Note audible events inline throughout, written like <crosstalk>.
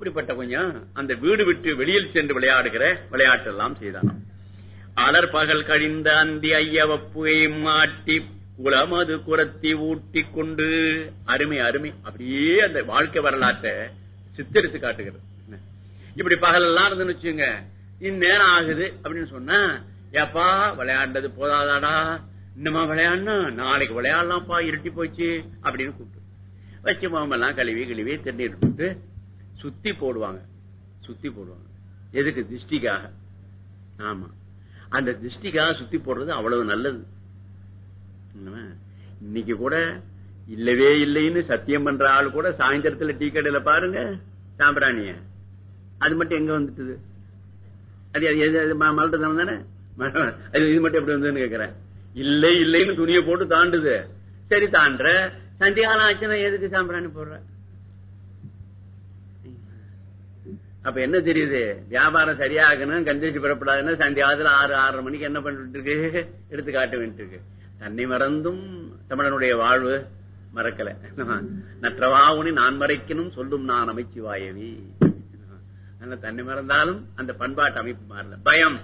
இப்படிப்பட்ட கொஞ்சம் அந்த வீடு விட்டு வெளியில் சென்று விளையாடுகிற விளையாட்டு எல்லாம் செய்தான் அலர் பகல் கழிந்த அந்தி ஐயவப்புகை மாட்டி உளமது குரத்தி ஊட்டி கொண்டு அருமை அருமை. அப்படியே அந்த வாழ்க்கை வரலாற்றை சித்தரித்து காட்டுகிறது. இப்படி பகல் எல்லாம் இருந்துன்னு வச்சுங்க இந்நேரம் ஆகுது அப்படின்னு சொன்னா ஏப்பா விளையாண்டது போதாதாடா. இன்னமா விளையாடணும்? நாளைக்கு விளையாடலாம்ப்பா இருட்டி போச்சு. அப்படின்னு கூப்பிட்டு. வச்சு மாமெல்லாம் கழுவி கழுவி தண்ணீர் போட்டு சுத்தி போடுவாங்க. சுத்தி போடுவாங்க. எதுக்கு? திருஷ்டிக்காக. ஆமா. அந்த திருஷ்டிக்காக சுத்தி போடுறது அவ்வளவு நல்லது. இன்னைக்கு கூட இல்லவே இல்லைன்னு சத்தியம் பண்ற ஆள் கூட சாயந்தரத்துல டீ கடையில பாருங்க சாம்பிராணிய. அது மட்டும் எங்க வந்துட்டு அது அது எது- தானே? <laughs> அது இது மட்டும் எப்படி வந்ததுன்னு கேக்குறேன் இல்லை இல்லைன்னு துணியை போட்டு தாண்டுது. சரி தாண்டுற. சந்தியாலம் ஆச்சுன்னா எதுக்கு சாம்பிராணி போடுற? அப்ப என்ன தெரியுது? வியாபாரம் சரியாகணும் கண்டிச்சு பெறப்படாதுன்னா சந்தியாவதுல ஆறு ஆறரை மணிக்கு என்ன பண்ணிட்டு இருக்கு? எடுத்து காட்ட வேண்டிட்டு இருக்கு. தன்னை மறந்தும் தமிழனுடைய வாழ்வு மறக்கல. நற்றவாவுனி நான் மறைக்கணும் சொல்லும் நான் அமைச்சுவாயவி. அதனால தன்னை மறந்தாலும் அந்த பண்பாட்டு அமைப்பு மாறல. பயம்.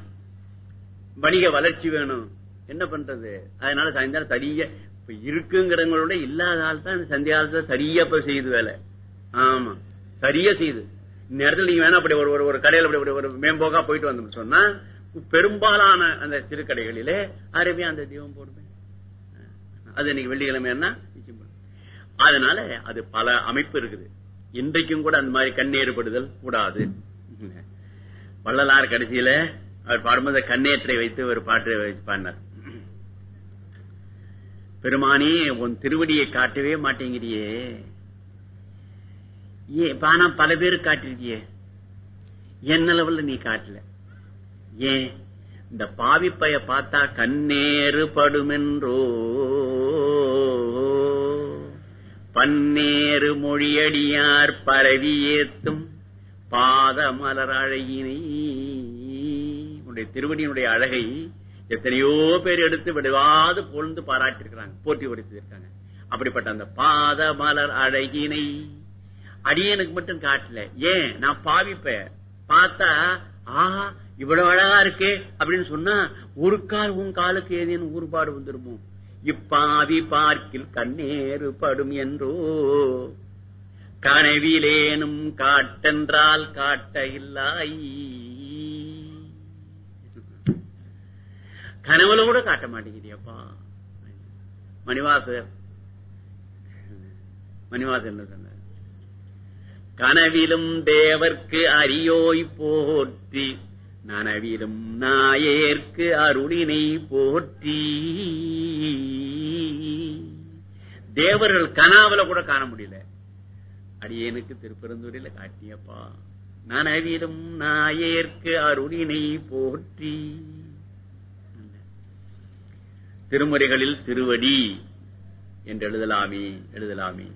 வணிக வளர்ச்சி வேணும். என்ன பண்றது? அதனால சாயந்தரம் சரியா இப்ப இருக்குங்கிறவங்களோட இல்லாத ஆள் தான் இந்த சந்தியாலத்துல சரியா இப்ப செய்யுது வேலை. ஆமா. சரியா செய்யுது இந்த நேரத்துல நீங்க வேணா அப்படி ஒரு ஒரு- கடையில் கடையில அப்படி ஒரு- மேம்போக்கா போயிட்டு வந்தோம்னு சொன்னா பெரும்பாலான அந்த சிறு கடைகளிலே அருமையா அந்த தீபம் போடுவேன் அது இன்னைக்கு வெள்ளிக்கிழமை அதனால அது பல அமைப்பு இருக்குது. இன்றைக்கும் கூட அந்த மாதிரி கண்ணேறுபடுதல் கூடாது. வள்ளலார் கடைசியில அவர் பாடும்போது கண்ணேற்றை வைத்து ஒரு பாட்டு பாடினார். பெருமானே உன் திருவடியை காட்டவே மாட்டேங்கிறியே. ஏன் பானா பல பேரு காட்டிருக்கியே. என்ன லெவல்ல நீ காட்டல? ஏன் இந்த பாவிப்பைய பார்த்தா கண்ணேறு படுமென்றோ? பன்னேறு மொழியடியார் பரவி ஏத்தும் பாத மலர் அழகினை உன்னுடைய திருவடியினுடைய அழகை எத்தனையோ பேர் எடுத்து விடுவாது பொழுந்து பாராட்டிருக்கிறாங்க போட்டி உடைத்திருக்காங்க அப்படிப்பட்ட அந்த பாத மலர் அழகினை அடியனுக்கு மட்டும் காட்டல. ஏன்? நான் பாவிப்பேன். பார்த்தா ஆஹா இவ்வளவு அழகா இருக்கே அப்படின்னு சொன்னா ஒரு கால் உன் காலுக்கு ஏதேனும் ஊறுபாடு வந்துருமோ? இப்பாவி பார்க்கில் கண்ணேறு படும் என்றோ? கனவிலேனும் காட்டென்றால் காட்ட இல்லாய். கனவுல கூட காட்ட மாட்டேங்கிறியப்பா. மணிவாசர். மணிவாசர் என்ன சொன்ன கனவிலும் தேவர்க்கு அரியோய் போற்றி நனவிலும் நாயேற்கு அருளினை போற்றி. தேவர்கள் கனாவில கூட காண முடியல. அடியேனுக்கு திருப்பெருந்துறையில காட்டியப்பா நனவிலும் நாயேற்கு அருளினை போற்றி. திருமுறைகளில் திருவடி என்று எழுதலாமே எழுதலாமே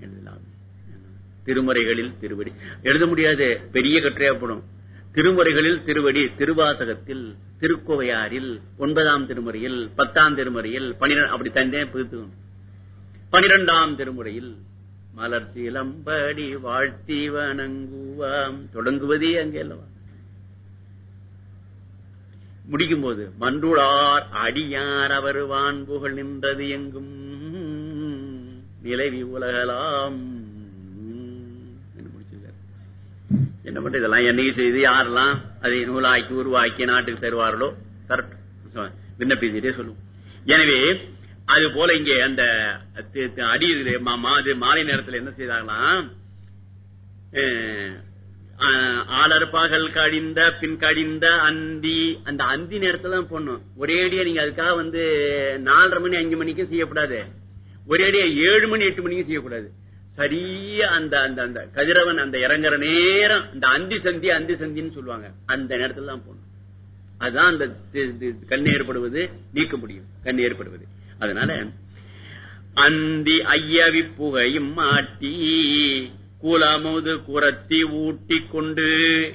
எழுதலாமே. திருமறைகளில் திருவடி. எழுத முடியாது பெரிய கற்றையாப்படும் திருமுறைகளில் திருவடி திருவாசகத்தில் திருக்கோவையாரில் ஒன்பதாம் திருமுறையில் பத்தாம் திருமுறையில் பனிரெண்டு அப்படி தந்தே பிரித்துக்கணும். பனிரெண்டாம் திருமுறையில் மலர் சிலம்படி வாழ்த்தி வணங்குவாம். தொடங்குவதே அங்கே அல்லவா? முடிக்கும் போது மன்றுளார் அடியார் அவர் வான்புகள் நின்றது எங்கும். நிலவி உலகலாம் என்று முடிச்சிருக்காரு. என்ன பண்றது இதெல்லாம் என்னைக்கு செய்து யாரெல்லாம் அதை நூலாக்கி உருவாக்கி நாட்டுக்கு தருவார்களோ கரெக்ட். விண்ணப்பிச்சுட்டே சொல்லுவோம் எனவே அது போல இங்கே அந்த அடி மா- மாலை நேரத்தில் என்ன செய்தாங்களாம் அஹ், ஆஹ், ஆளர் பாகல் கழிந்த பின் கழிந்த அந்தி அந்த அந்தி நேரத்துல தான் போடணும். ஒரேடியா நீங்க அதுக்காக வந்து நாலரை மணி அஞ்சு மணிக்கும் செய்யக்கூடாது. ஒரேடியா ஏழு மணி எட்டு மணிக்கும் செய்யக்கூடாது. சரியா அந்த அந்த அந்த கதிரவன் அந்த இறங்குற நேரம் அந்த அந்தி சந்தி அந்தி சந்தின்னு சொல்லுவாங்க. அந்த நேரத்துல தான் போகணும். அதுதான் அந்த கண் ஏற்படுவது நீக்க முடியும். கண் ஏற்படுவது. அதனால அந்தி ஐயவி புகையும் மாட்டி கூலாமோது குரத்தி ஊட்டி கொண்டு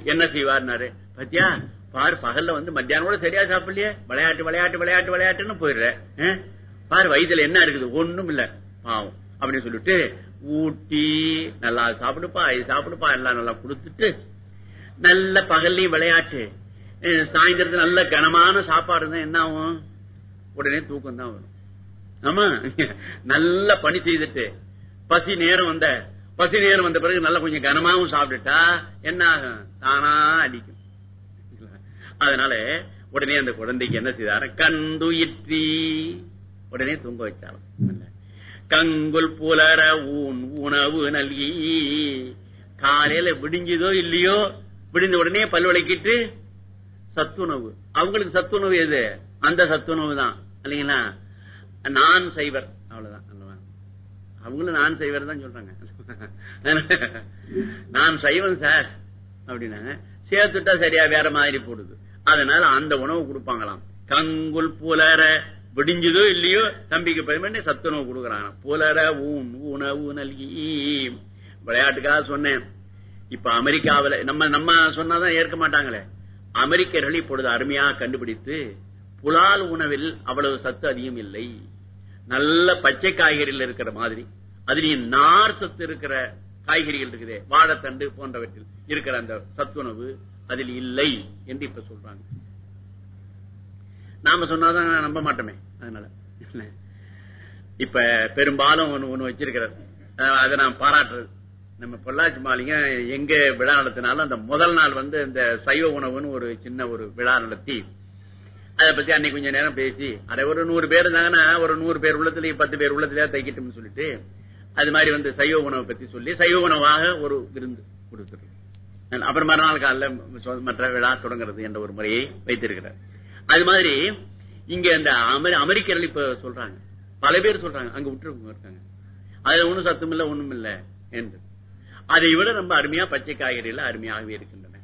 என்ன செய்வார்னாரு? பத்தியா பாரு பகல்ல வந்து மத்தியானம் கூட சரியா சாப்பிடலையே? விளையாட்டு விளையாட்டு விளையாட்டு விளையாட்டுன்னு போயிடுற. பார் பாரு வயதுல என்ன இருக்குது? ஒண்ணும் இல்ல பாவம். அப்படின்னு சொல்லிட்டு ஊட்டி நல்லா சாப்பிடுப்பா இது சாப்பிடுப்பா எல்லாம் நல்லா கொடுத்துட்டு நல்ல பகல்லையும் விளையாட்டு. அஹ் சாயந்தரத்துல நல்ல கனமான சாப்பாடு இருந்தா என்ன ஆகும்? உடனே தூக்கம் தான் வரும். ஆமா நல்ல பணி செய்துட்டு பசி நேரம் வந்த பசி நேரம் வந்த பிறகு நல்லா கொஞ்சம் கனமாவும் சாப்பிட்டுட்டா என்ன ஆகும்? தானா அடிக்கும். அதனால உடனே அந்த குழந்தைக்கு என்ன செய்தார? கந்துயிற்றி உடனே தூங்க வச்சாலும் கங்குல் புலர ஊன் உணவு நல்கி காலையில விடிஞ்சதோ இல்லையோ விடிந்த உடனே பல்வளைக்கிட்டு சத்துணவு. அவங்களுக்கு சத்துணவு எது? அந்த சத்துணவு தான். இல்லைங்களா? நான் சைவர். அவ்வளவுதான். அவங்களும் நான் சைவர் தான் சொல்றாங்க. <laughs> நான் சைவன் சார். அப்படின்னாங்க சேர்த்துட்டா சரியா வேற மாதிரி போடுது. அதனால அந்த உணவு கொடுப்பாங்களாம். கங்குல் புலர விடிஞ்சதோ இல்லையோ தம்பிக்கு பெருமை சத்துணவு கொடுக்கறாங்க புலர ஊன் உணவு நல்கி விளையாட்டுக்காக சொன்னேன். இப்ப அமெரிக்காவில நம்ம நம்ம சொன்னாதான் ஏற்க மாட்டாங்களே. அமெரிக்கர்கள் இப்பொழுது அருமையாக கண்டுபிடித்து புலால் உணவில் அவ்வளவு சத்து அதிகம் இல்லை. நல்ல பச்சை காய்கறிகள் இருக்கிற மாதிரி. அதுலயும் நார் சத்து இருக்கிற காய்கறிகள் இருக்குதே. வாழைத்தண்டு போன்றவற்றில் இருக்கிற அந்த சத்துணவு அதில் இல்லை என்று இப்ப சொல்றாங்க. நாம சொன்னாதான் நம்ப மாட்டோமே. அதனால இப்ப பெரும்பாலும் ஒண்ணு ஒண்ணு வச்சிருக்கிறார். அதை நான் பாராட்டுறது. நம்ம பொள்ளாச்சி மாளிகை எங்க விழா நடத்தினாலும் அந்த முதல் நாள் வந்து இந்த சைவ உணவுன்னு ஒரு சின்ன ஒரு விழா நடத்தி அதை பத்தி அன்னைக்கு கொஞ்ச நேரம் பேசி அதை ஒரு நூறு பேர் இருந்தாங்கன்னா ஒரு நூறு பேர் உள்ளத்துல பத்து பேர் உள்ளத்துல தைக்கட்டும்னு சொல்லிட்டு அது மாதிரி வந்து சைவ உணவை பத்தி சொல்லி சைவ உணவாக ஒரு விருந்து கொடுத்துருக்கு அப்புறம் மறுநாள் காலில் மற்ற விழா தொடங்குறது என்ற ஒரு முறையை வைத்திருக்கிறார். அது மாதிரி இங்க அந்த அமெரி- அமெரிக்கர்கள் இப்ப சொல்றாங்க. பல பேர் சொல்றாங்க. அங்க விட்டுருவங்க இருக்காங்க. அதுல ஒண்ணும் சத்தம் இல்ல ஒண்ணும் இல்ல என்று. அதை விட ரொம்ப அருமையா பச்சை காய்கறிகள் அருமையாகவே இருக்கின்றன.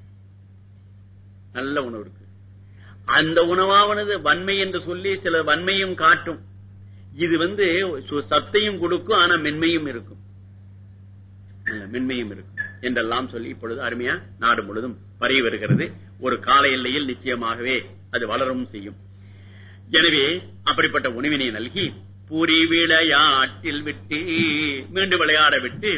நல்ல உணவு இருக்கு. அந்த உணவானது வன்மை என்று சொல்லி சில வன்மையும் காட்டும். இது வந்து சு- சத்தையும் கொடுக்கும் ஆனா மென்மையும் இருக்கும். மென்மையும் இருக்கும் என்றெல்லாம் சொல்லி இப்பொழுது அருமையா நாடு முழுதும் பரவி வருகிறது. ஒரு கால எல்லையில் நிச்சயமாகவே அது வளரும் செய்யும். எனவே அப்படிப்பட்ட உணவினை நல்கி புரி விளையாட்டில் விட்டு மீண்டும் விளையாட விட்டு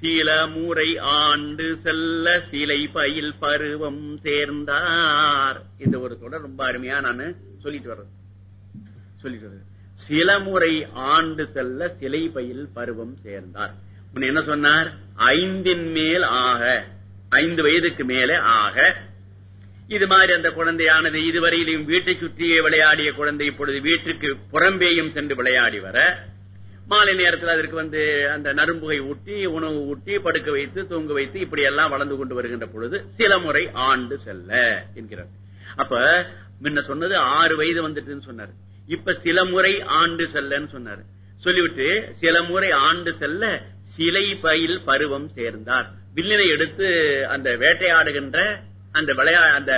சில முறை ஆண்டு செல்ல சிலை பயில் பருவம் சேர்ந்தார். இந்த ஒரு தொடர் ரொம்ப அருமையா நான் சொல்லிட்டு வர்றது. சொல்லிட்டு வர்றது. சில முறை ஆண்டு செல்ல சிலை பயில் பருவம் சேர்ந்தார். என்ன சொன்னார்? ஐந்தின் மேல் ஆக ஐந்து வயதுக்கு மேலே ஆக இது மாதிரி அந்த குழந்தையானது இதுவரையிலும் வீட்டை சுற்றியே விளையாடிய குழந்தை இப்பொழுது வீட்டிற்கு புறம்பேயும் சென்று விளையாடி வர மாலை நேரத்தில் அதற்கு வந்து அந்த நரும்புகை ஊட்டி உணவு ஊட்டி படுக்க வைத்து தூங்க வைத்து இப்படி எல்லாம் வளர்ந்து கொண்டு வருகின்ற பொழுது சில முறை ஆண்டு செல்ல என்கிறார். அப்ப முன்ன சொன்னது ஆறு வயது வந்துட்டுன்னு சொன்னார். இப்ப சில முறை ஆண்டு செல்லன்னு சொன்னாரு. சொல்லிவிட்டு சில முறை ஆண்டு செல்ல சிலை பயில் பருவம் சேர்ந்தார். வில்லினை எடுத்து அந்த வேட்டையாடுகின்ற அந்த விளையா அந்த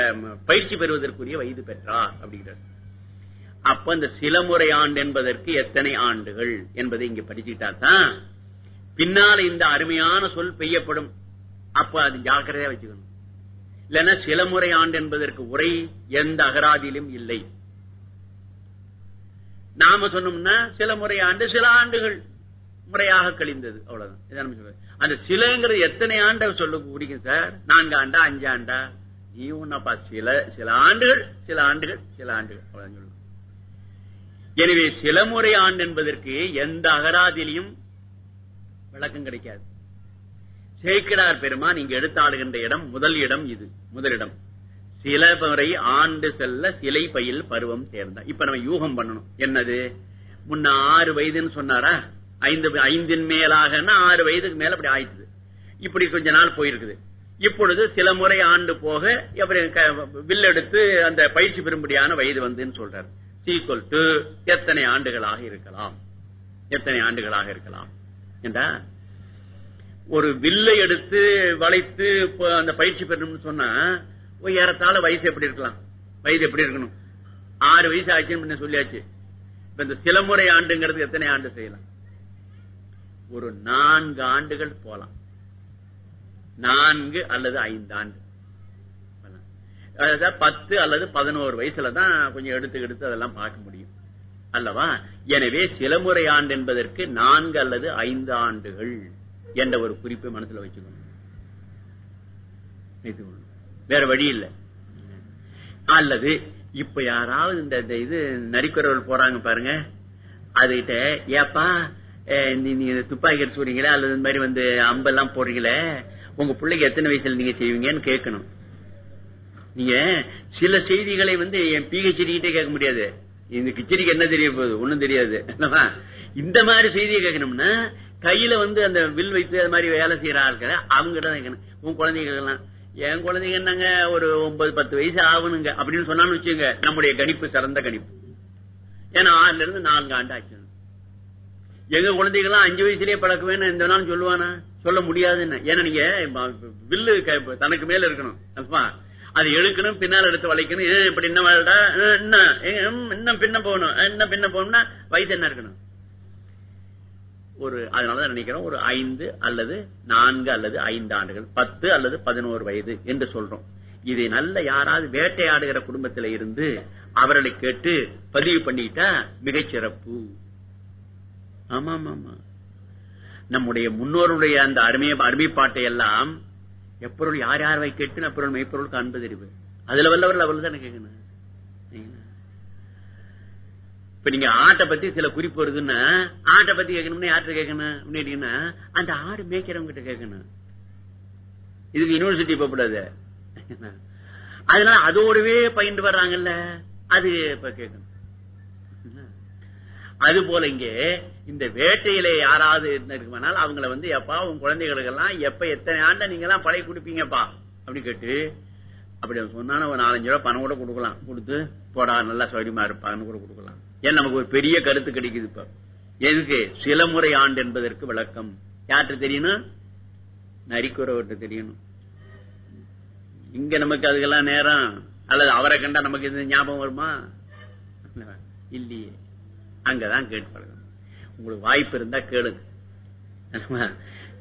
பயிற்சி பெறுவதற்குரிய வயது பெற்றார் அப்படிங்கிறார். அப்ப இந்த சில முறை ஆண்டு என்பதற்கு எத்தனை ஆண்டுகள் என்பதை இங்க படிச்சுக்கிட்டா தான் பின்னால இந்த அருமையான சொல் பெய்யப்படும். அப்ப அது ஜாக்கிரதையா வச்சுக்கணும். இல்லைன்னா சில முறை ஆண்டு என்பதற்கு உரை எந்த அகராதியிலும் இல்லை. நாம சொன்னோம்னா சில முறை ஆண்டு சில ஆண்டுகள் முறையாக கழிந்தது. அவ்வளவுதான். அந்த சிலங்கிறது எத்தனை ஆண்டை சொல்ல பிடிக்கும் சார்? நான்கு ஆண்டா அஞ்சு ஆண்டா? நீ சில சில ஆண்டுகள் சில ஆண்டுகள் சில ஆண்டுகள் அவ்வளவுதான் எனவே சில முறை ஆண்டு என்பதற்கு எந்த அகராதிலையும் விளக்கம் கிடைக்காது. சேக்கிடார் பெருமான் நீங்க எடுத்தாடுகின்ற இடம் முதல் இடம் இது முதலிடம். சில முறை ஆண்டு செல்ல சிலை பயில் பருவம் சேர்ந்த இப்ப நம்ம யூகம் பண்ணணும். என்னது? முன்ன ஆறு வயதுன்னு சொன்னாரா? ஐந்து ஐந்தின் மேலாகன்னா ஆறு வயதுக்கு மேல அப்படி ஆயிடுது இப்படி கொஞ்ச நாள் போயிருக்குது. இப்பொழுது சில முறை ஆண்டு போக வில் எடுத்து அந்த பயிற்சி பெறும்படியான வயது வந்துன்னு சொல்றாரு. சீக்வல் டு எத்தனை ஆண்டுகளாக இருக்கலாம்? எத்தனை ஆண்டுகளாக இருக்கலாம்? என்றா ஒரு வில்லை எடுத்து வளைத்து அந்த பயிற்சி பெறணும்னு சொன்னா ஒரு ஏறத்தாழ வயசு எப்படி இருக்கலாம்? வயது எப்படி இருக்கணும்? ஆறு வயசு ஆச்சுன்னு சொல்லியாச்சு. இப்ப இந்த சில முறை ஆண்டுங்கிறது எத்தனை ஆண்டு செய்யலாம்? ஒரு நான்கு ஆண்டுகள் போலாம். நான்கு அல்லது ஐந்து ஆண்டு அதாவது பத்து அல்லது பதினோரு வயசுல தான் கொஞ்சம் எடுத்து எடுத்து அதெல்லாம் பார்க்க முடியும். அல்லவா? எனவே சிலமுறை ஆண்டு என்பதற்கு நான்கு அல்லது ஐந்து ஆண்டுகள் என்ற ஒரு குறிப்பை மனசுல வச்சுக்கணும். வேற வழி இல்லை. அல்லது இப்ப யாராவது இந்த இது நரிக்குறவர்கள் போறாங்க பாருங்க. அதுகிட்ட ஏப்பா அஹ், நீ- நீங்க துப்பாக்கி எடுத்து சொல்றீங்களா அல்லது இந்த மாதிரி வந்து அம்பெல்லாம் போடுறீங்களே? உங்க பிள்ளைக்கு எத்தனை வயசுல நீங்க செய்வீங்கன்னு கேட்கணும். நீங்க சில செய்திகளை வந்து என் பிஹெச்டி கிட்டே கேட்க முடியாது. இந்த கிச்சடிக்கு என்ன தெரிய போகுது? ஒன்னும் தெரியாது. என்னவா? இந்த மாதிரி செய்தியை கேட்கணும்னா கையில வந்து அந்த வில் வைத்து அது மாதிரி வேலை செய்யற ஆட்களை அவங்க கிட்ட தான் கேட்கணும். உன் குழந்தைகளுக்கெல்லாம் என் குழந்தைங்க என்னங்க ஒரு ஒன்பது பத்து வயசு ஆகணுங்க அப்படின்னு சொன்னாலும் வச்சுங்க நம்முடைய கணிப்பு சிறந்த கணிப்பு. ஏன்னா ஆறுல இருந்து நான்கு ஆண்டு ஆச்சு. எங்க குழந்தைகள்லாம் அஞ்சு வயசுலயே பழக்குவேன்னு எந்த நாளும் சொல்லுவானா? சொல்ல முடியாதுன்னு. ஏன்னா நீங்க வில்லு தனக்கு மேல இருக்கணும். அது எடுக்கணும் பின்னால எடுத்து வளைக்கணும். இப்படி என்ன? வாழ்டா என்ன இன்னும் பின்ன போகணும். என்ன பின்ன போகணும்னா வயசு என்ன இருக்கணும்? ஒரு அதனாலதான் நினைக்கிறோம் ஒரு ஐந்து அல்லது நான்கு அல்லது ஐந்து ஆண்டுகள் பத்து அல்லது பதினோரு வயது என்று சொல்றோம். இதை நல்ல யாராவது வேட்டையாடுகிற குடும்பத்தில இருந்து அவர்களை கேட்டு பதிவு பண்ணிட்டா மிகச்சிறப்பு. ஆமா ஆமா ஆமா நம்முடைய முன்னோருடைய அந்த அருமை அருமைப்பாட்டை எல்லாம் எப்பொருள் யார் யார் வை கேட்டு அப்பொருள் மெய்ப்பொருள் காண்பது அறிவு அதுல வல்லவர்கள் அவர்கள் தானே கேட்கணும் இப்ப நீங்க ஆட்டை பத்தி சில குறிப்பு வருதுன்னா ஆட்டை பத்தி கேட்கணும்னா யார்கிட்ட கேட்கணும்? அப்படின்னு அந்த ஆடு மேய்க்கிறவங்க கிட்ட கேட்கணும். இதுக்கு யூனிவர்சிட்டி போகக்கூடாது. அதனால அதோடவே பயின்று வர்றாங்கல்ல அது இப்ப கேட்கணும். அது போல இங்கே இந்த வேட்டையில யாராவது இருக்குமானால் அவங்கள வந்து எப்பா உங்க குழந்தைகளுக்கு எல்லாம் எப்ப எத்தனை ஆண்ட நீங்க எல்லாம் பழைய குடுப்பீங்கப்பா? அப்படி கேட்டு அப்படி சொன்னா ஒரு நாலஞ்சு ரூபாய் பணம் கூட கொடுக்கலாம். கொடுத்து போடா நல்லா சௌரியமா இருப்பாங்கன்னு கூட கொடுக்கலாம். ஏன் நமக்கு ஒரு பெரிய கருத்து கிடைக்குது இப்ப. எதுக்கு? சில முறை ஆண்டு என்பதற்கு விளக்கம். யார்கிட்ட தெரியணும்? நரிக்குறவர்கிட்ட தெரியணும். இங்க நமக்கு அதுக்கெல்லாம் நேரம். அல்லது அவரை கண்டா நமக்கு இது ஞாபகம் வருமா? இல்லையே. அங்கதான் கேட்டு பழகணும் உங்களுக்கு வாய்ப்பு இருந்தா கேளுங்க.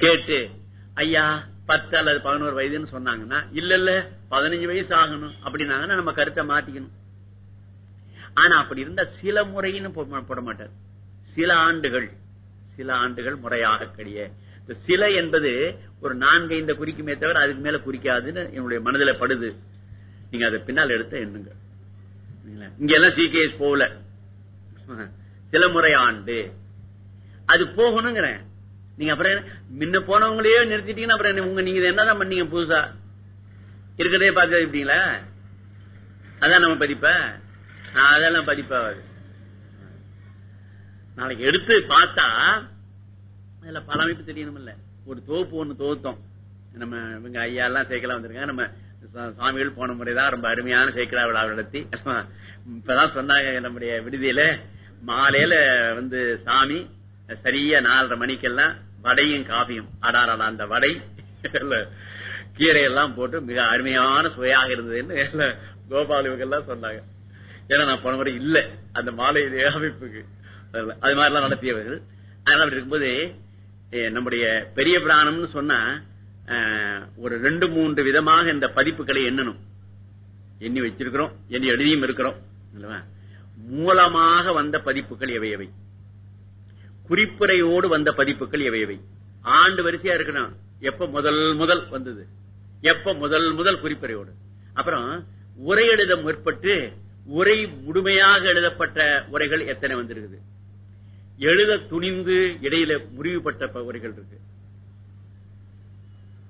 கேட்டு ஐயா பத்து அல்லது பதினோரு வயதுன்னு சொன்னாங்கன்னா இல்ல இல்ல பதினஞ்சு வயசு ஆகணும் அப்படின்னாங்கன்னா நம்ம கருத்தை மாத்திக்கணும். ஆனா அப்படி இருந்தா சில முறைன்னு போட மாட்டார். சில ஆண்டுகள் சில ஆண்டுகள் முறையாக கிடையாது இந்த சில என்பது ஒரு நான்கு இந்த குறிக்குமே தவிர அதுக்கு மேல குறிக்காதுன்னு என்னுடைய மனதுல படுது. நீங்க அதை பின்னால் எடுத்த எண்ணுங்க. இங்க எல்லாம் சிகேஎஸ் போகல. சில முறை ஆண்டு அது போகணுங்கிறேன். நீங்க அப்புறம் முன்ன போனவங்களையே நிறுத்திட்டீங்கன்னா அப்புறம் உங்க நீங்க என்னதான் பண்ணீங்க புதுசா? இருக்கிறதே பார்க்க இருப்பீங்களா அதான் நம்ம பதிப்ப அதெல்லாம் பதிப்பாவது நாளைக்கு எடுத்து பார்த்தா அதுல பல அமைப்பு தெரியணும் இல்ல ஒரு தோப்பு ஒண்ணு தோத்தோம். நம்ம இவங்க ஐயா எல்லாம் சேர்க்கலாம் வந்திருக்காங்க. நம்ம சா- சாமிகள் போன முறைதான் ரொம்ப அருமையான சேர்க்கலா விழா நடத்தி. இப்பதான் சொன்னாங்க நம்முடைய விடுதியில. மாலையில வந்து சாமி சரியா நாலரை மணிக்கெல்லாம் வடையும் காஃபியும். அடாரடா அந்த வடை கீரை எல்லாம் போட்டு மிக அருமையான சுவையாக இருந்ததுன்னு இல்ல, கோபால் எல்லாம் சொன்னாங்க. ஏன்னா நான் போன முறை இல்ல அந்த மாலை அமைப்புக்கு. அது அது எல்லாம் நடத்தியவர்கள். அதனால அப்படி இருக்கும்போது நம்முடைய பெரிய பிராணம்னு சொன்னா ஒரு ரெண்டு மூன்று விதமாக இந்த பதிப்புகளை எண்ணணும். எண்ணி வச்சிருக்கிறோம் எண்ணி எழுதியும் இருக்கிறோம் இல்லவா? மூலமாக வந்த பதிப்புகள் எவை எவை? குறிப்புரையோடு வந்த பதிப்புகள் எவை எவை? ஆண்டு வரிசையா இருக்கணும். எப்ப முதல் முதல் வந்தது? எப்ப முதல் முதல் குறிப்புரையோடு? அப்புறம் உரை எழுத முற்பட்டு உரை முழுமையாக எழுதப்பட்ட உரைகள் எத்தனை வந்திருக்குது? எழுத துணிந்து இடையில முறிவுபட்ட உரைகள் இருக்கு.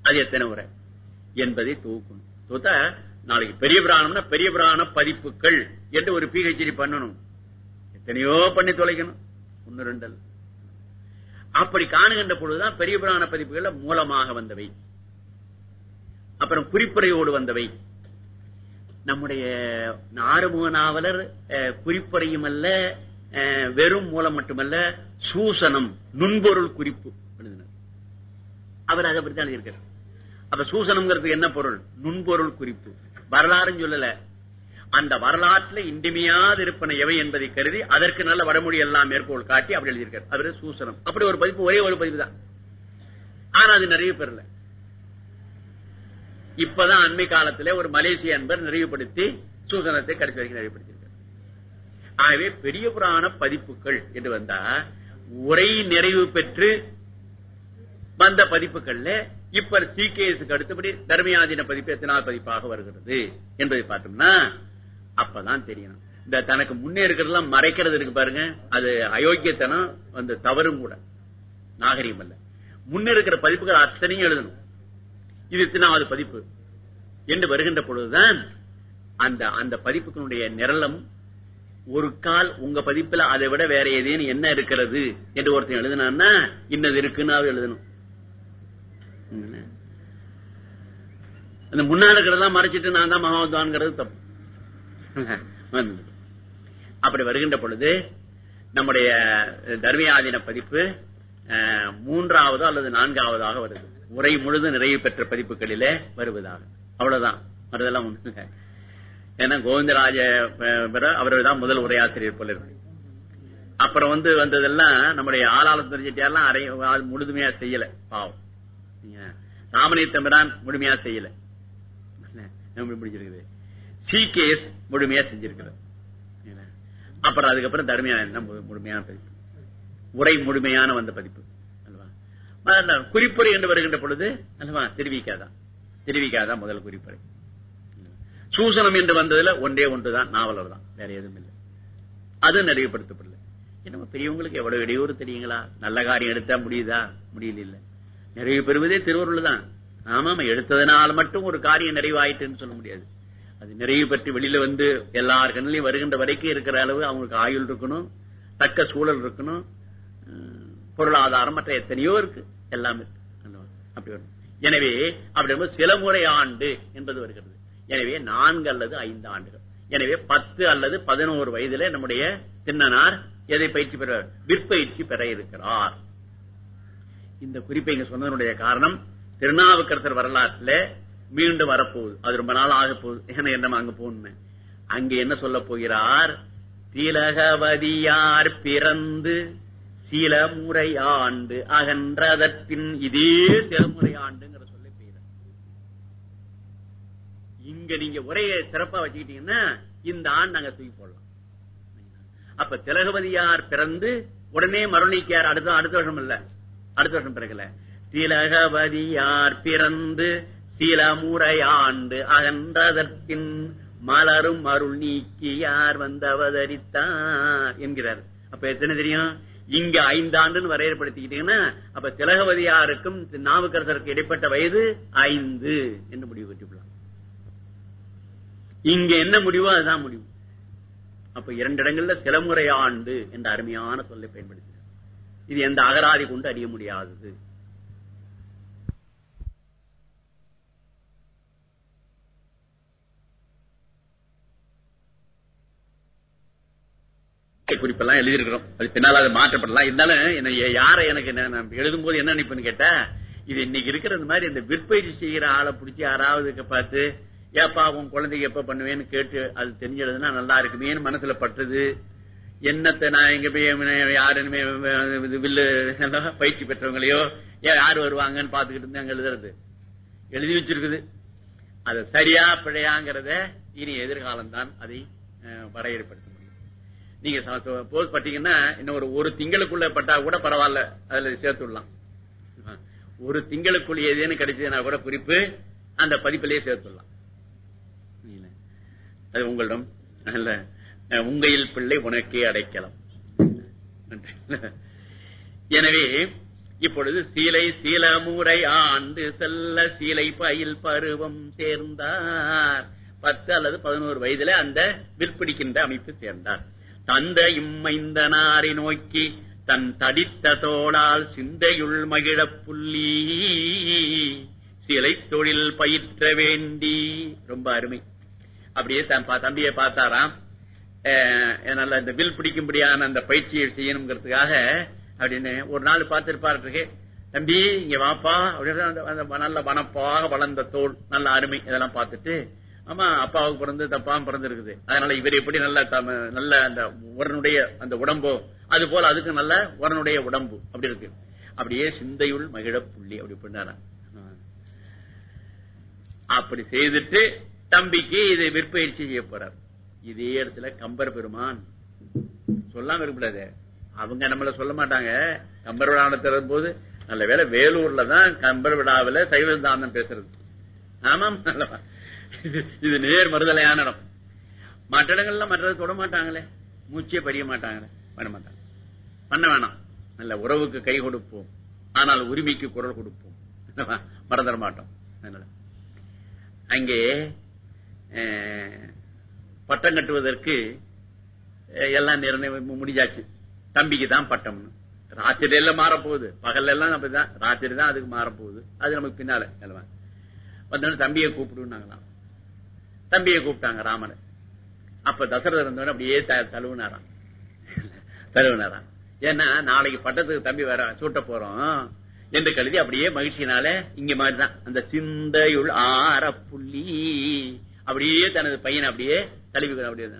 அது எத்தனை உரை? என்பதை தொகுக்கணும். தொகுத்தா நாளைக்கு பெரிய பிராணம்னா பெரிய பிராண பதிப்புகள். என்று ஒரு பிஹெச்டி பண்ணணும்? எத்தனையோ பண்ணி தொலைக்கணும். ஒன்னு ரெண்டு அப்படி காணுகின்ற பொழுதுதான் பெரிய புராண பதிப்புகள் மூலமாக வந்தவை. அப்புறம் குறிப்புரையோடு வந்தவை. நம்முடைய ஆறுமுக நாவலர் அஹ், குறிப்புரையும் அல்ல வெறும் மூலம் மட்டுமல்ல சூசனம் நுண்பொருள் குறிப்பு எழுதினார். அவர் அதை பற்றி எழுதியிருக்கார் அப்ப சூசனம்ங்கிறதுக்கு என்ன பொருள்? நுண்பொருள் குறிப்பு. வரலாறுன்னு சொல்லல. அந்த வரலாற்றுல இன்றிமையாது இருப்பன எவை என்பதை கருதி அதற்கு நல்ல வடமொழி எல்லாம் மேற்கோள் காட்டி அப்படி எழுதியிருக்காரு. அவரு சூசனம். அப்படி ஒரு பதிப்பு ஒரே ஒரு பதிப்பு தான். ஆனா அது நிறைய பெறல. இப்பதான் அண்மை காலத்துல ஒரு மலேசிய அன்பர் நிறைவுபடுத்தி சூசனத்தை கடைசி வரைக்கும் நிறைவுபடுத்தியிருக்கார். ஆகவே பெரிய புராண பதிப்புகள் என்று வந்தா உரை நிறைவு பெற்று வந்த பதிப்புகள்ல இப்ப சிகேஎஸ்க்கு அடுத்தபடி தர்மயாதீன பதிப்பு எத்தனாவது பதிப்பாக வருகிறது என்பதை பார்த்தோம்னா அப்பதான் தெரியணும் இந்த தனக்கு முன்னே இருக்கிறதெல்லாம் மறைக்கிறது இருக்கு பாருங்க. அது அயோக்கியத்தனம் அந்த தவறும் கூட. நாகரிகம் அல்ல. முன்ன இருக்கிற பதிப்புகள் அத்தனையும் எழுதணும். இது எத்தனாவது பதிப்பு? என்று வருகின்ற பொழுதுதான் அந்த அந்த பதிப்புகளுடைய நிரலம் ஒரு கால் உங்க பதிப்புல அதை விட வேற ஏதேனும் என்ன இருக்கிறது என்று ஒருத்தன் எழுதினான்னா இன்னது இருக்குன்னு எழுதணும். அந்த முன்னா இருக்கிறதெல்லாம் மறைச்சிட்டு நான் தான் மகாத்வான்கிறது தப்பு. அப்படி வருகின்ற பொழுது நம்முடைய தர்மியாதீன பதிப்பு மூன்றாவது அல்லது நான்காவதாக வருது. உரை முழுதும் நிறைவு பெற்ற பதிப்புகளிலே வருவதாக. அவ்வளவுதான். வருதெல்லாம் ஏன்னா கோவிந்தராஜ அவர் தான் முதல் உரையாசிரியர் போல இருக்கு. அப்புறம் வந்து வந்ததெல்லாம் நம்முடைய ஆளாளம் தெரிஞ்சிட்டியாலாம் அரை முழுதுமையா செய்யல. பாவம். ராமனை தம்பிரான் முழுமையா செய்யல. முடிஞ்சிருக்குது? சி கேஸ் முழுமையா செஞ்சிருக்கிறது. அப்புறம் அதுக்கப்புறம் தர்மியான முழுமையான பதிப்பு. உரை முழுமையான வந்த பதிப்பு குறிப்புரை என்று வருகின்ற பொழுது அல்லவா தெரிவிக்காதான் தெரிவிக்காதான் முதல் குறிப்புரை. சூசனம் என்று வந்ததுல ஒன்றே ஒன்றுதான் நாவலர் தான். வேற எதுவும் இல்லை. அது நிறைவுபடுத்தப்படல. நம்ம பெரியவங்களுக்கு எவ்வளவு இடையூறு தெரியுங்களா? நல்ல காரியம் எடுத்தா முடியுதா? முடியல இல்ல. நிறைவு பெறுவதே திருவருள் தான். ஆமா எடுத்ததுனால மட்டும் ஒரு காரியம் நிறைவாயிட்டுன்னு சொல்ல முடியாது. அது நிறைவு பெற்று வெளியில வந்து எல்லார் கண்ணிலையும் வருகின்ற வரைக்கும் இருக்கிற அளவு அவங்களுக்கு ஆயுள் இருக்கணும் தக்க சூழல் இருக்கணும் பொருளாதாரம் மற்ற எத்தனையோ இருக்கு. எல்லாமே அப்படி வரும். எனவே அப்படி சில முறை ஆண்டு என்பது வருகிறது. எனவே நான்கு அல்லது ஐந்து ஆண்டுகள். எனவே பத்து அல்லது பதினோரு வயதுல நம்முடைய தின்னனார் எதை பயிற்சி பெற விற்பயிற்சி பெற இருக்கிறார். இந்த குறிப்பை இங்க சொன்னதனுடைய காரணம் திருநாவுக்கரசர் வரலாற்றுல மீண்டும் வரப்போகுது. அது ரொம்ப நாள் ஆக போகுது ஏன்னா என்ன அங்க போகணுமே அங்க என்ன சொல்ல போகிறார்? திலகவதியார் பிறந்து சில முறை ஆண்டு அகன்றதற்பின் இதே சில முறை ஆண்டுங்கிற சொல்ல பெய்த இங்க நீங்க உரையை சிறப்பா வச்சுக்கிட்டீங்கன்னா இந்த ஆண்டு நாங்க தூக்கி போடலாம். அப்ப திலகவதியார் பிறந்து உடனே மருணிக்கார் அடுத்த அடுத்த வருஷம் இல்ல. அடுத்த வருஷம் பிறகுல திலகவதியார் பிறந்து சில முறையாண்டு அகன்றதற்கின் மலரும் அருள் நீக்கி யார் வந்தவதரித்தார் என்கிறார். அப்ப எத்தனை தெரியும்? இங்க ஐந்தாண்டுன்னு வரையறுப்படுத்திக்கிட்டீங்கன்னா அப்ப திலகவதியாருக்கும் நாவுக்கரசருக்கு இடைப்பட்ட வயது ஐந்து என்று முடிவு பெற்றுக்கலாம் இங்க என்ன முடிவோ அதுதான் முடிவு. அப்ப இரண்டு இடங்கள்ல சில முறை ஆண்டு என்ற அருமையான சொல்லை பயன்படுத்தினார். இது எந்த அகராதி கொண்டு அறிய முடியாதது. குறிப்பெல்லாம் எழுதியிருக்கிறோம். அது பின்னால் அது மாற்றப்படலாம். இருந்தாலும் என்ன யார எனக்கு எழுதும் போது என்ன நினைப்புன்னு கேட்டா இது இன்னைக்கு இருக்கிற மாதிரி இந்த விற்பயிற்சி செய்கிற ஆளை பிடிச்சி யாராவது பார்த்து ஏப்பா உன் குழந்தைக்கு எப்ப பண்ணுவேன்னு கேட்டு அது தெரிஞ்சதுன்னா நல்லா இருக்குமேன்னு மனசுல பட்டுது. என்னத்தை நான் எங்க போய் யாருமே வில்லு பயிற்சி பெற்றவங்களையோ யாரு வருவாங்கன்னு பாத்துக்கிட்டு இருந்து அங்க எழுதுறது. எழுதி வச்சிருக்குது. அது சரியா பிழையாங்கிறத இனி எதிர்காலம் தான் அதை வரையறுப்படுத்த நீங்க போஸ் பட்டீங்கன்னா இன்னும் ஒரு ஒரு திங்களுக்குள்ள பட்டா கூட பரவாயில்ல. அதுல சேர்த்து விடலாம். ஒரு திங்களுக்குள் ஏதேன்னு கிடைச்சதுன்னா கூட குறிப்பு அந்த பதிப்பிலேயே சேர்த்துடலாம் அது உங்களிடம் அல்ல உங்கையில் பிள்ளை உனக்கே அடைக்கலாம். எனவே இப்பொழுது சீலை சீலமுறை ஆண்டு செல்ல சீலை பயில் பருவம் சேர்ந்தார். பத்து அல்லது பதினோரு வயதுல அந்த விற்பிடிக்கின்ற அமைப்பு சேர்ந்தார். தந்த இம்மைந்தனாரை நோக்கி தன் தடித்த தோளால் சிந்தையுள் மகிழப் புள்ளி. சிலை தொழில் பயிற்ற வேண்டி. ரொம்ப அருமை. அப்படியே தம்பியை பார்த்தாராம். நல்ல இந்த வில் பிடிக்கும்படியான அந்த பயிற்சியை செய்யணுங்கிறதுக்காக அப்படின்னு ஒரு நாள் பார்த்திருப்பாருக்கு தம்பி இங்க வாப்பா அப்படின்னு நல்ல வனப்பாக வளர்ந்த தோல் நல்ல அருமை. இதெல்லாம் பார்த்துட்டு ஆமா அப்பாவுக்கு பிறந்து தப்பாவும் பிறந்திருக்குது. அதனால இவர் எப்படி நல்ல நல்ல அந்த உரனுடைய அந்த உடம்போ அது போல அதுக்கு நல்ல உரனுடைய உடம்பு அப்படி இருக்கு. அப்படியே சிந்தையுள் மகிழ புள்ளி அப்படி பண்ணாரா? அப்படி செய்துட்டு தம்பிக்கு இதை விற்பயிற்சி செய்ய போறார். இதே இடத்துல கம்பர் பெருமான். சொல்லாம இருக்கூடாது. அவங்க நம்மள சொல்ல மாட்டாங்க. கம்பர் விழா நடத்துறது போது நல்ல வேளை வேலூர்ல தான் கம்பர் விழாவில் சைவ பேசுறது. ஆமாம் நல்லவா. இது- நேர் மறுதலையான இடம். மற்ற இடங்கள்ல மற்றதை தொட மாட்டாங்களே. மூச்சே பறிய மாட்டாங்களே. பண்ண மாட்டாங்க. பண்ண வேணாம். நல்ல உறவுக்கு கை கொடுப்போம். ஆனால் உரிமைக்கு குரல் கொடுப்போம். மறந்துட மாட்டோம். அதனால. அங்கே பட்டம் கட்டுவதற்கு எல்லாம் நிர்ணயம் முடிஞ்சாச்சு. தம்பிக்கு தான் பட்டம்னு. ராத்திரி எல்லாம் மாறப்போகுது. பகல்ல எல்லாம் அப்படிதான். ராத்திரி தான் அதுக்கு மாறப்போகுது. அது நமக்கு பின்னால. வந்தோடனே தம்பியை கூப்பிடுனாங்களாம் தம்பியை கூப்பிட்டாங்க ராமனை. அப்ப தசரதர் இருந்தவன அப்படியே தழுவுனாராம் தழுவினாராம். தழுவினாராம். ஏன்னா நாளைக்கு பட்டத்துக்கு தம்பி வர சூட்ட போறோம். என்று கழுதி அப்படியே மகிழ்ச்சியினால இங்க மாதிரிதான். அந்த சிந்தையுள் ஆற புள்ளி. அப்படியே தனது பையனை அப்படியே தழுவிக்கிற அப்படியே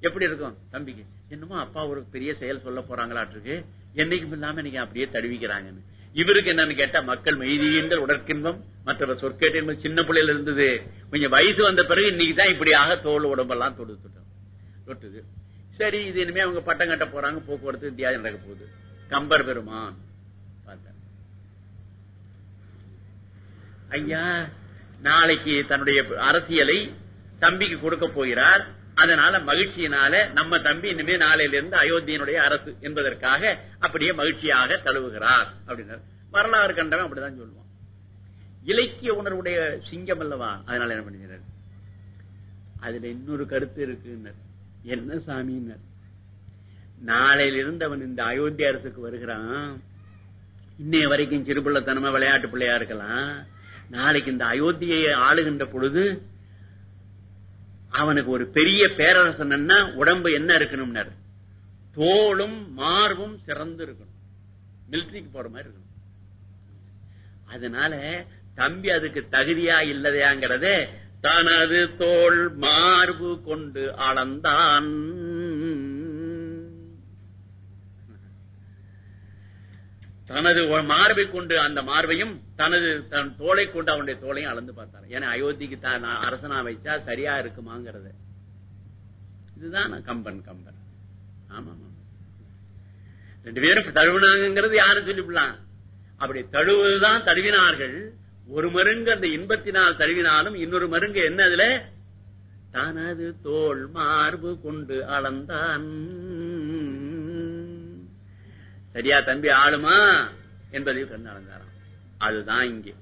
எப்படி இருக்கும்? தம்பிக்கு என்னமோ அப்பா ஒரு பெரிய செயல் சொல்ல போறாங்களாட்டிருக்கு. என்னைக்கும் இல்லாம நீங்க அப்படியே தழுவிக்கிறாங்கன்னு. இவருக்கு என்னன்னு கேட்டா மக்கள் மெய்தியங்கள் உடற்கின்பம். மற்றவர் சொற்கேட்டின்பம் சின்ன பிள்ளையில இருந்தது. கொஞ்சம் வயசு வந்த பிறகு இன்னைக்கு தான் இப்படியாக தோல் உடம்பெல்லாம் தொடுத்துட்டோம். தொட்டுது. சரி இது இனிமே அவங்க பட்டம் கட்ட போறாங்க போக்குவரத்து வித்தியாசம் நடக்க போகுது. கம்பர் பெருமான். பார்த்தேன் ஐயா நாளைக்கு தன்னுடைய அரசியலை தம்பிக்கு கொடுக்க போகிறார். அதனால மகிழ்ச்சியினால நம்ம தம்பி இனிமே நாளையில இருந்து அயோத்தியனுடைய அரசு என்பதற்காக அப்படியே மகிழ்ச்சியாக தழுவுகிறார் அப்படின்னார். வரலாறு கண்டவன் அப்படிதான் சொல்லுவான். இலக்கிய உணர்வுடைய சிங்கம் அல்லவா? அதனால என்ன பண்ணுகிறார் அதுல இன்னொரு கருத்து இருக்குன்னர். என்ன சாமின்னார்? நாளையிலிருந்து அவன் இந்த அயோத்திய அரசுக்கு வருகிறான். இன்னைய வரைக்கும் சிறுபிள்ளைத்தனமா விளையாட்டு பிள்ளையா இருக்கலாம். நாளைக்கு இந்த அயோத்தியை ஆளுகின்ற பொழுது அவனுக்கு ஒரு பெரிய பேரரசன்னா உடம்பு என்ன இருக்கணும்னாரு. தோளும் மார்பும் சிறந்து இருக்கணும். மிலிட்ரிக்கு போற மாதிரி இருக்கணும். அதனால தம்பி அதுக்கு தகுதியா இல்லதையாங்கிறதே தனது தோல் மார்பு கொண்டு அளந்தான். தனது மார்பை கொண்டு அந்த மார்பையும் தனது தன் தோலை கொண்டு அவனுடைய தோலையும் அளந்து பார்த்தார். ஏன்னா அயோத்திக்கு தான் அரசனா வைச்சா சரியா இருக்குமாங்கிறது. இதுதான் கம்பன் கம்பன். ஆமா ஆமா ரெண்டு பேரும் தழுவினாங்கிறது யாரும் சொல்லிவிடலாம். அப்படி தழுவுதான் தழுவினார்கள். ஒரு மருங்கு அந்த இன்பத்தினால் தழுவினாலும் இன்னொரு மருங்கு என்ன அதுல? தனது தோல் மார்பு கொண்டு அளந்தான். சரியா தம்பி ஆளுமா? என்பதையும் கண்டு அளந்தாராம் அதுதான் இங்கே.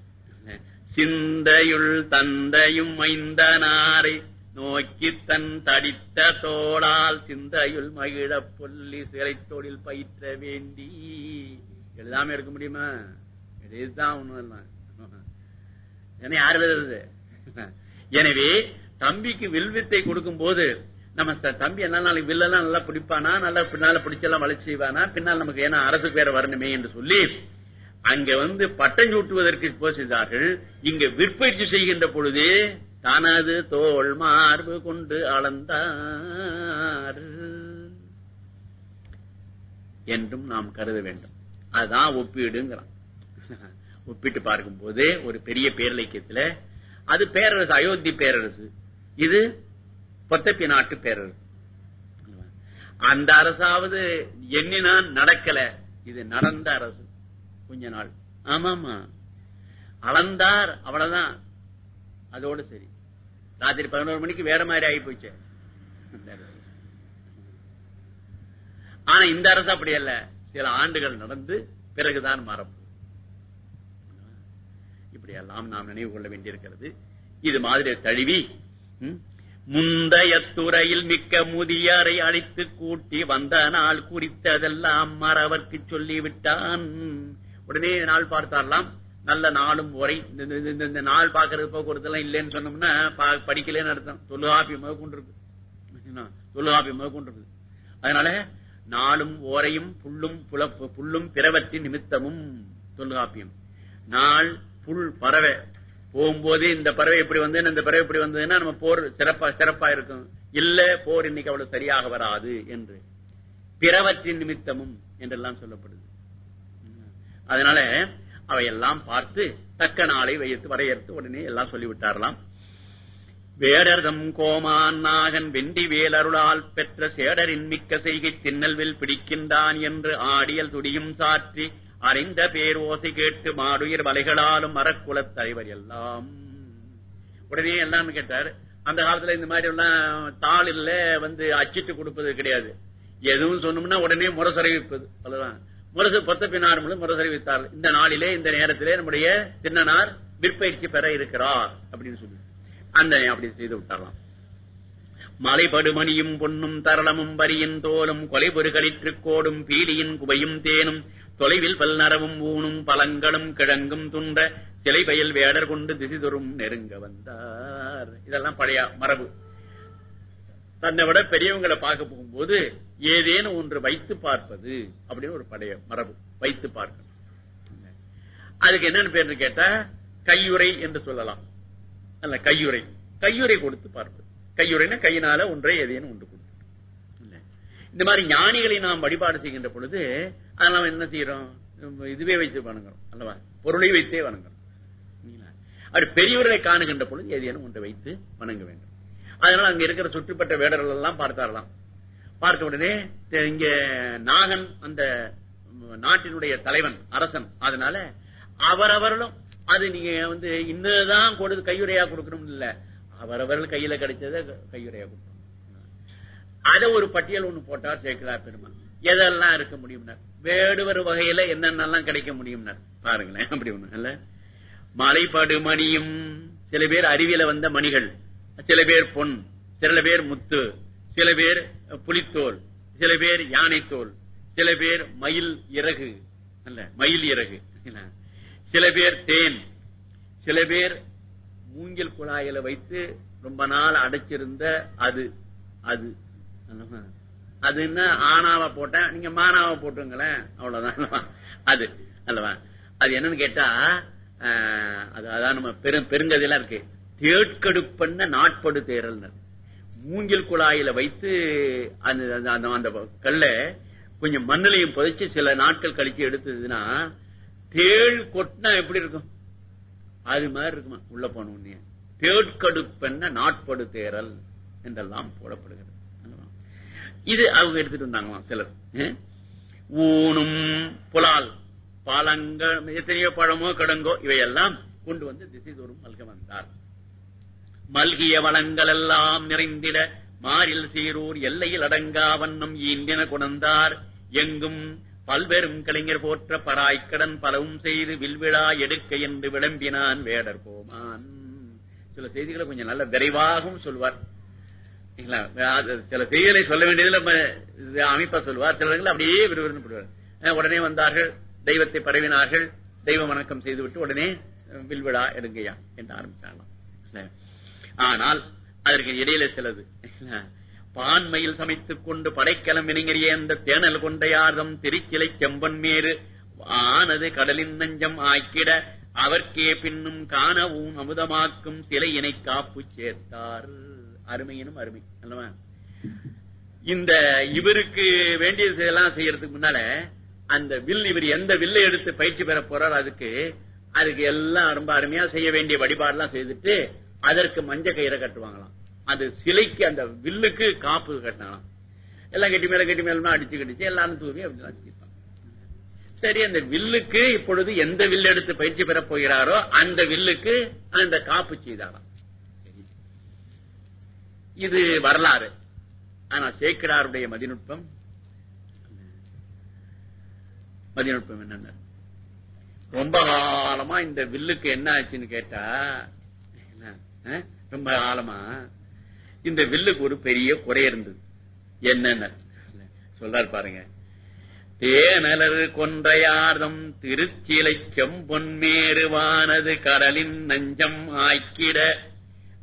சிந்தையுள் தந்தையும் மைந்தனாரை நோக்கி தன் தடித்த தோளால் சிந்தையுள் மகிழ புள்ளி சிறை தொழில் பயிற்ற வேண்டி. எழுதாம இருக்க முடியுமா? இதுதான் ஒண்ணு ஏன்னா யார் எழுதுறது எனவே தம்பிக்கு வில்வித்தை கொடுக்கும் போது நம்ம தம்பி என்ன நாளைக்கு வில்லெல்லாம் நல்லா பிடிப்பானா? நல்லா பின்னால பிடிச்செல்லாம் வளர்ச்சி செய்வானா? பின்னால் நமக்கு ஏன்னா அரசுக்கு வேற வரணுமே என்று சொல்லி அங்க வந்து பட்டம் சூட்டுவதற்கு போசித்தார்கள் இங்க விற்பயிற்சி செய்கின்ற பொழுதே தனது தோல் மார்பு கொண்டு அளந்தார் என்றும் நாம் கருத வேண்டும். அதுதான் ஒப்பீடுங்கிறான். <laughs> ஒப்பிட்டு பார்க்கும் போது ஒரு பெரிய பேரலைக்கியத்துல அது பேரரசு அயோத்தி பேரரசு. இது பொத்தப்பி நாட்டு பேரரசு. அந்த அரசாவது எண்ணினான் நடக்கல. இது நடந்த அரசு. கொஞ்ச நாள். ஆமாமா அளந்தார் அவ்வளவுதான். அதோடு சரி. ராத்திரி பதினோரு மணிக்கு வேற மாதிரி ஆகி போச்சு. ஆனா இந்த அரசு அப்படி அல்ல. சில ஆண்டுகள் நடந்து பிறகுதான் மாறப்போம் இப்படியெல்லாம் நாம் நினைவு கொள்ள வேண்டியிருக்கிறது. இது மாதிரி தழுவி முந்தைய துறையில் மிக்க முதியாரை அழைத்து கூட்டி வந்த நாள் குறித்ததெல்லாம் மறவர்க்கு சொல்லிவிட்டான். உடனே நாள் பார்த்தாரலாம். நல்ல நாளும் உரை இந்த- இந்த- இந்த- நாள் பாக்குறது போக்குவரத்து எல்லாம் இல்லைன்னு சொன்னோம்னா பா- அர்த்தம். தொல்காப்பி முதற்கொண்டு இருக்கு என்ன? தொல்காப்பி முதற்கொண்டு அதனால நாளும் ஓரையும் புல்லும் புலப்பு புல்லும் பிறவற்றின் நிமித்தமும் தொல்காப்பியம் நாள் புல் பறவை. போகும்போது இந்த பறவை எப்படி வந்து இந்த பறவை எப்படி வந்ததுன்னா நம்ம போர் சிறப்பா சிறப்பா இருக்கும். இல்ல போர் இன்னைக்கு அவ்வளவு சரியாக வராது என்று. பிறவற்றின் நிமித்தமும் என்றெல்லாம் சொல்லப்படுது. அதனால அவையெல்லாம் பார்த்து தக்க நாளை வைத்து வரையறுத்து உடனே எல்லாம் சொல்லிவிட்டாரலாம் வேடர்தம் கோமான் நாகன் வெண்டி வேலருளால் பெற்ற சேடரின் மிக்க செய்கை தின்னல்வில் பிடிக்கின்றான் என்று ஆடியல் துடியும் சாற்றி அறிந்த பேர் ஓசை கேட்டு மாடுயிர் வலைகளாலும் மரக்குலத் தலைவர் எல்லாம். உடனே எல்லாம் கேட்டார் அந்த காலத்துல இந்த மாதிரி எல்லாம் தாளில்ல வந்து அச்சிட்டு கொடுப்பது கிடையாது. எதுவும் சொன்னோம்னா உடனே முரசறிவிப்பது. அவ்வளவுதான். முரசு பத்த பின்னார் மூலம் இந்த நாளிலே இந்த நேரத்திலே நம்முடைய சின்னனார் விற்பயிற்சி பெற இருக்கிறார் அப்படின்னு சொல்லி. அந்த அப்படி செய்து விட்டாரலாம் மலைபடுமணியும் பொன்னும் தரளமும் வரியின் தோலும் கொலைபொரு களிற்றுக்கோடும் பீலியின் குவையும் தேனும் தொலைவில் பல்நரவும் ஊனும் பழங்களும் கிழங்கும் துண்ட சிலை பயல் வேடர் கொண்டு திசிதொரும் நெருங்க வந்தார். இதெல்லாம் பழைய மரபு. தன்னை விட பெரியவங்களை பார்க்க போகும்போது ஏதேனும் ஒன்று வைத்து பார்ப்பது அப்படின்னு ஒரு படைய மரபு வைத்து பார்க்கணும். அதுக்கு என்னன்னு பேரு கேட்டா கையுறை என்று சொல்லலாம். அல்ல கையுறை. கையுறை கொடுத்து பார்ப்பது. கையுறைனா கையினால ஒன்றை ஏதேனும் ஒன்று கொடுத்து. இந்த மாதிரி ஞானிகளை நாம் வழிபாடு செய்கின்ற பொழுது அதெல்லாம் என்ன செய்யறோம்? இதுவே வைத்து வணங்குறோம் அல்லவா? பொருளை வைத்தே வணங்குறோம். அப்படி பெரியவர்களை காணுகின்ற பொழுது ஏதேனும் ஒன்றை வைத்து வணங்க வேண்டும். அதனால அங்க இருக்கிற சுற்றுப்பட்ட வேடர்கள் எல்லாம் பார்த்தாரலாம் பார்த்த உடனே இங்க நாகன் அந்த நாட்டினுடைய தலைவன் அரசன். அதனால அவரவர்களும் அது நீங்க வந்து இன்னதான் கொடுத்து கையுறையா கொடுக்கணும் இல்ல. அவரவர்கள் கையில கிடைச்சத கையுறையா கொடுக்கணும். அத ஒரு பட்டியல் ஒண்ணு போட்டார் சேர்க்கிறார் பெருமாள். எதெல்லாம் இருக்க முடியும் வேடுவர் வகையில என்னென்னலாம் கிடைக்க முடியும் பாருங்களேன் அப்படி ஒண்ணு இல்ல. மலைப்பாடு மணியும் சில பேர் அறிவியல வந்த மணிகள் சில பேர் பொன் சில பேர் முத்து சில பேர் புலித்தோல் சில பேர் யானை தோல் சில பேர் மயில் இறகு அல்ல மயில் இறகு. சில பேர் தேன் சில பேர் மூங்கில் குழாயில வைத்து ரொம்ப நாள் அடைச்சிருந்த அது அது. அது என்ன ஆனாவை போட்டேன் நீங்க மானாவை போட்டுங்களேன் அவ்வளவுதான் அது அல்லவா? அது என்னன்னு கேட்டா அது அதான் நம்ம பெரும் பெருங்கதையெல்லாம் இருக்கு. தேட்கடுப்பண்ண நாட்படு தேரல் மூங்கில் குழாயில வைத்து அந்த அந்த கல்ல கொஞ்சம் மண்ணிலையும் புதைச்சு சில நாட்கள் கழிச்சு எடுத்ததுன்னா தேள் கொட்டினா எப்படி இருக்கும்? அது மாதிரி இருக்குமா? உள்ள போன உடனே. தேட்கடுப்பென்ன நாட்படு தேரல் என்றெல்லாம் போடப்படுகிறது. இது அவங்க எடுத்துட்டு வந்தாங்களாம் சிலர். ஊனும் புலால் பழங்கள் எத்தனையோ பழமோ கடங்கோ இவையெல்லாம் கொண்டு வந்து திசை தோறும் மல்க வந்தார். மல்கிய வளங்கள் எல்லாம் நிறைந்திட மாறில் சீரூர் எல்லையில் அடங்கா வண்ணம் ஈண்டின குணந்தார். எங்கும் பல்பெரும் கலைஞர் போற்ற பராய்க்கடன் பலவும் செய்து வில்விழா எடுக்க என்று விளம்பினான் வேடர் போமான் சில செய்திகளை கொஞ்சம் நல்ல விரைவாகவும் சொல்வார். சில செய்திகளை சொல்ல வேண்டியதில் அமைப்பா சொல்வார். சிலர்கள் அப்படியே விறுவிறுன்னு உடனே வந்தார்கள் தெய்வத்தை பரவினார்கள் தெய்வ வணக்கம் செய்துவிட்டு உடனே வில்விழா எடுங்கய்யா என்று ஆரம்பிச்சாங்களாம். ஆனால் அதற்கு இடையில சிலது. பான்மையில் சமைத்துக் கொண்டு படைக்கலம் வினிங்கிறிய அந்த தேனல் கொண்டையார்தம் திருச்சிலை செம்பன் மேறு ஆனது கடலின் நஞ்சம் ஆக்கிட அவர்க்கே பின்னும் காணவும் அமுதமாக்கும் சிலையினை காப்பு சேர்த்தார். அருமையினும் அருமை. அல்லவா? இந்த இவருக்கு வேண்டியது எல்லாம் செய்யறதுக்கு முன்னால அந்த வில் இவர் எந்த வில்லை எடுத்து பயிற்சி பெற போறார் அதுக்கு அதுக்கு எல்லாம் ரொம்ப அருமையா செய்ய வேண்டிய வழிபாடுலாம் செய்துட்டு அதற்கு மஞ்ச கயிறை கட்டுவாங்களாம். அது சிலைக்கு அந்த வில்லுக்கு காப்பு கட்டினாலாம் எல்லாம் கட்டி மேல கட்டி மேலாம் அடிச்சு கட்டிச்சு எல்லாரும் தூவி அப்படி சரி அந்த வில்லுக்கு இப்பொழுது எந்த வில்லு எடுத்து பயிற்சி பெற போகிறாரோ அந்த வில்லுக்கு அந்த காப்பு செய்தாராம். இது வரலாறு. ஆனா சேக்கிராருடைய மதிநுட்பம் மதிநுட்பம் என்னென்ன? ரொம்ப காலமா இந்த வில்லுக்கு என்ன ஆச்சுன்னு கேட்டா ரொம்ப காலமா இந்த வில்லுக்கு ஒரு பெரிய குறை இருந்தது. என்னென்ன? சொல்றாரு பாருங்க. தேனலர் கொன்றையார்தம் திருச்சிலை செம்பொன்மேறுவானது கடலின் நஞ்சம் ஆக்கிட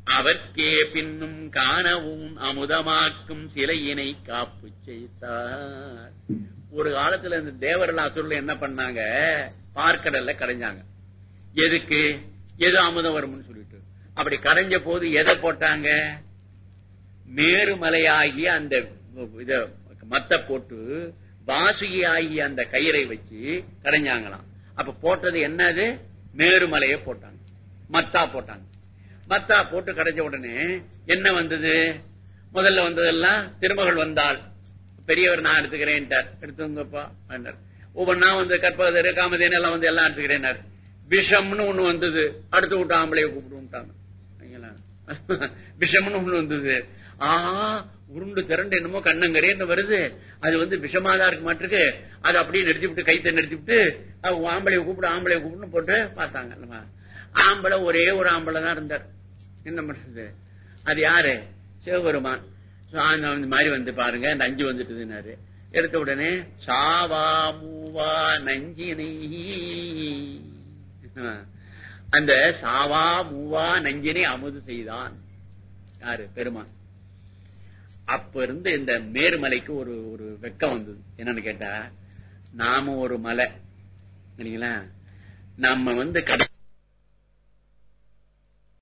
அவர்க்கே பின்னும் காணவும் அமுதமாக்கும் சிலையினை காப்பு செய்தார். ஒரு காலத்துல இந்த தேவர்கள் அசுரில் என்ன பண்ணாங்க? பார்க்கடல்ல கடைஞ்சாங்க எதுக்கு? எது அமுதம் வரும்னு சொல்லிட்டு. அப்படி கடைஞ்ச போது எதை போட்டாங்க? மேருமலையாகி அந்த இத மத்த போட்டு வாசுகி ஆகிய அந்த கயிறை வச்சு கடைஞ்சாங்களாம் அப்ப போட்டது என்னது? மேருமலையை போட்டாங்க. மத்தா போட்டாங்க. மத்தா போட்டு கடைஞ்ச உடனே என்ன வந்தது? முதல்ல வந்ததெல்லாம் திருமகள் வந்தாள். பெரியவர் நான் எடுத்துக்கிறேன்ட்டார். எடுத்துங்கப்பா ஒவ்வொன்னா வந்து கற்பகதரு காமதேனு எல்லாம் வந்து எல்லாம் எடுத்துக்கிறேன்னார். விஷம்னு ஒண்ணு வந்தது. அடுத்து விட்டு ஆம்பளைய கூப்பிட்டு விட்டாங்க பாத்தீங்களா? <laughs> விஷம்னு ஒண்ணு வந்தது. ஆ உருண்டு திரண்டு என்னமோ கண்ணங்கரேன்னு வருது. அது வந்து விஷமாதான் இருக்கு மாட்டிருக்கு. அது அப்படியே நிறுத்தி விட்டு கைத்தை நிறுத்தி விட்டு அவங்க ஆம்பளைய கூப்பிடு ஆம்பளைய கூப்பிட்டு போட்டு பார்த்தாங்க ஆம்பளை ஒரே ஒரு ஆம்பளை தான் இருந்தார். என்ன பண்றது? அது யாரு? சிவபெருமான். சாமி இந்த மாதிரி வந்து பாருங்க நஞ்சு அஞ்சு எடுத்த உடனே சாவா மூவா நஞ்சினை. அந்த சாவா மூவா நஞ்சினை அமுது செய்தான். யாரு? பெருமான். அப்ப இருந்து இந்த மேருமலைக்கு ஒரு ஒரு வெக்கம் வந்தது. என்னன்னு கேட்டா நாம ஒரு மலை. சரிங்களா? நம்ம வந்து கடை